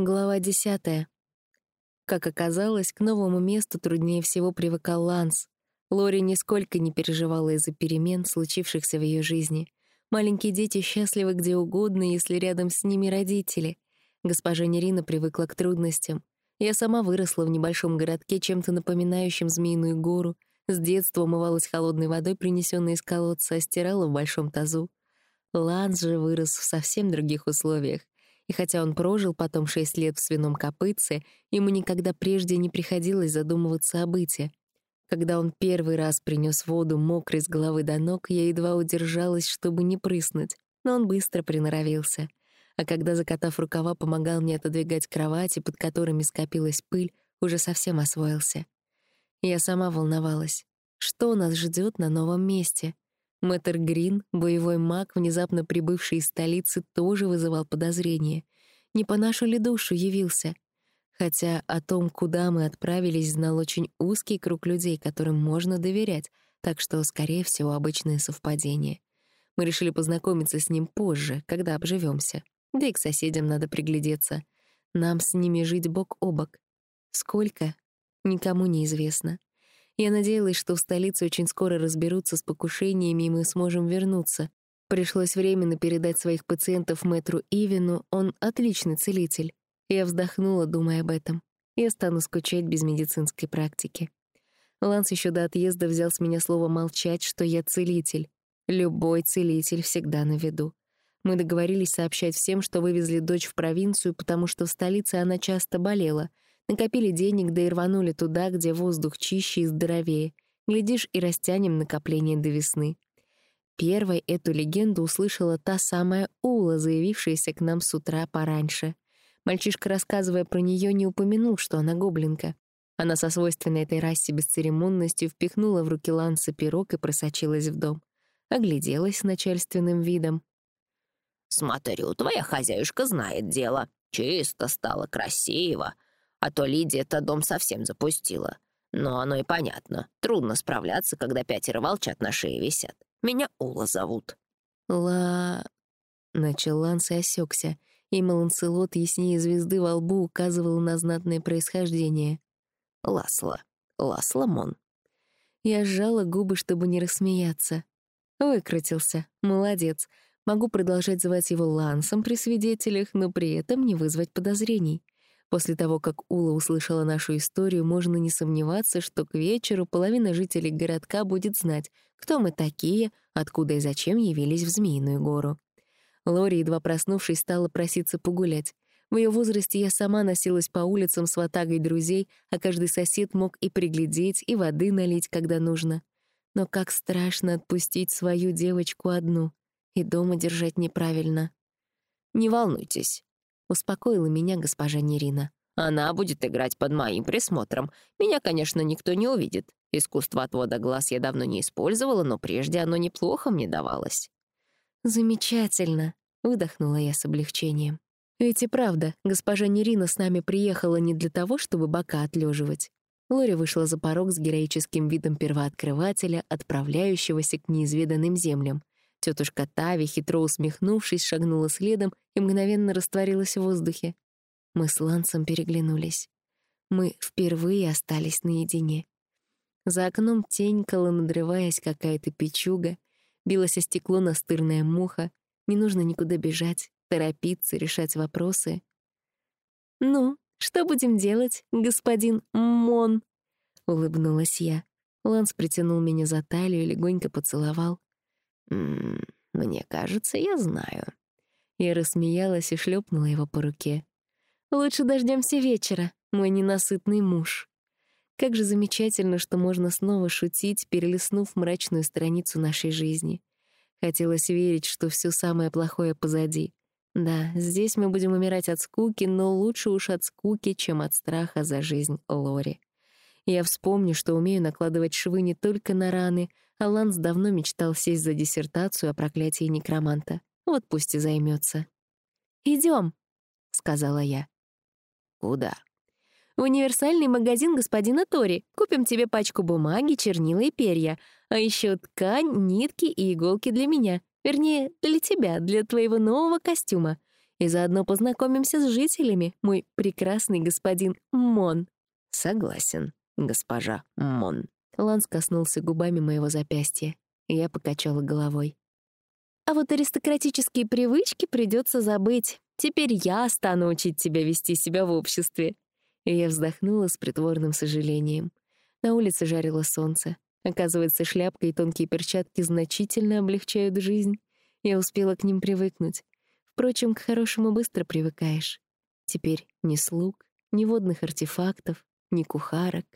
Глава десятая. Как оказалось, к новому месту труднее всего привыкал Ланс. Лори нисколько не переживала из-за перемен, случившихся в ее жизни. Маленькие дети счастливы где угодно, если рядом с ними родители. Госпожа Нерина привыкла к трудностям. Я сама выросла в небольшом городке, чем-то напоминающем Змеиную гору. С детства умывалась холодной водой, принесенной из колодца, стирала в большом тазу. Ланс же вырос в совсем других условиях. И хотя он прожил потом шесть лет в свином копытце, ему никогда прежде не приходилось задумываться о быте. Когда он первый раз принес воду мокрой с головы до ног, я едва удержалась, чтобы не прыснуть, но он быстро приноровился. А когда, закатав рукава, помогал мне отодвигать кровати, под которыми скопилась пыль, уже совсем освоился. Я сама волновалась. Что нас ждет на новом месте? Мэтр Грин, боевой маг, внезапно прибывший из столицы, тоже вызывал подозрения. Не по нашу ли душу явился? Хотя о том, куда мы отправились, знал очень узкий круг людей, которым можно доверять, так что, скорее всего, обычное совпадение. Мы решили познакомиться с ним позже, когда обживемся. Да и к соседям надо приглядеться. Нам с ними жить бок о бок. Сколько? Никому не известно. Я надеялась, что в столице очень скоро разберутся с покушениями, и мы сможем вернуться. Пришлось временно передать своих пациентов мэтру Ивину, он отличный целитель. Я вздохнула, думая об этом. Я стану скучать без медицинской практики. Ланс еще до отъезда взял с меня слово молчать, что я целитель. Любой целитель всегда на виду. Мы договорились сообщать всем, что вывезли дочь в провинцию, потому что в столице она часто болела — Накопили денег, да и рванули туда, где воздух чище и здоровее. Глядишь, и растянем накопление до весны. Первой эту легенду услышала та самая Ула, заявившаяся к нам с утра пораньше. Мальчишка, рассказывая про нее, не упомянул, что она гоблинка. Она со свойственной этой расе бесцеремонностью впихнула в руки Ланса пирог и просочилась в дом. Огляделась с начальственным видом. «Смотрю, твоя хозяюшка знает дело. Чисто стало, красиво. А то Лидия-то дом совсем запустила. Но оно и понятно. Трудно справляться, когда пятеро волчат на шее висят. Меня Ула зовут». «Ла...» — начал Ланс и осекся, и Маланцелот яснее звезды во лбу указывал на знатное происхождение. «Ласло. Ласло Мон». Я сжала губы, чтобы не рассмеяться. Выкрутился. Молодец. Могу продолжать звать его Лансом при свидетелях, но при этом не вызвать подозрений. После того, как Ула услышала нашу историю, можно не сомневаться, что к вечеру половина жителей городка будет знать, кто мы такие, откуда и зачем явились в Змеиную гору. Лори, едва проснувшись, стала проситься погулять. В ее возрасте я сама носилась по улицам с ватагой друзей, а каждый сосед мог и приглядеть, и воды налить, когда нужно. Но как страшно отпустить свою девочку одну и дома держать неправильно. «Не волнуйтесь», Успокоила меня госпожа Нерина. «Она будет играть под моим присмотром. Меня, конечно, никто не увидит. Искусство отвода глаз я давно не использовала, но прежде оно неплохо мне давалось». «Замечательно», — выдохнула я с облегчением. Ведь и правда, госпожа Нерина с нами приехала не для того, чтобы бока отлеживать. Лори вышла за порог с героическим видом первооткрывателя, отправляющегося к неизведанным землям. Тетушка Тави, хитро усмехнувшись, шагнула следом и мгновенно растворилась в воздухе. Мы с Лансом переглянулись. Мы впервые остались наедине. За окном тенькала, надрываясь какая-то печуга, билось о стекло настырная муха. Не нужно никуда бежать, торопиться, решать вопросы. «Ну, что будем делать, господин Мон?» — улыбнулась я. Ланс притянул меня за талию и легонько поцеловал. «М -м, «Мне кажется, я знаю». Я рассмеялась и шлепнула его по руке. «Лучше дождемся вечера, мой ненасытный муж». Как же замечательно, что можно снова шутить, перелистнув мрачную страницу нашей жизни. Хотелось верить, что все самое плохое позади. Да, здесь мы будем умирать от скуки, но лучше уж от скуки, чем от страха за жизнь Лори. Я вспомню, что умею накладывать швы не только на раны, а Ланс давно мечтал сесть за диссертацию о проклятии некроманта. Вот пусть и займется. Идем, сказала я. Куда? В универсальный магазин господина Тори. Купим тебе пачку бумаги, чернила и перья, а еще ткань, нитки и иголки для меня. Вернее, для тебя, для твоего нового костюма. И заодно познакомимся с жителями, мой прекрасный господин Мон». «Согласен, госпожа Мон». Ланс коснулся губами моего запястья. Я покачала головой. «А вот аристократические привычки придется забыть. Теперь я стану учить тебя вести себя в обществе». И я вздохнула с притворным сожалением. На улице жарило солнце. Оказывается, шляпка и тонкие перчатки значительно облегчают жизнь. Я успела к ним привыкнуть. Впрочем, к хорошему быстро привыкаешь. Теперь ни слуг, ни водных артефактов, ни кухарок,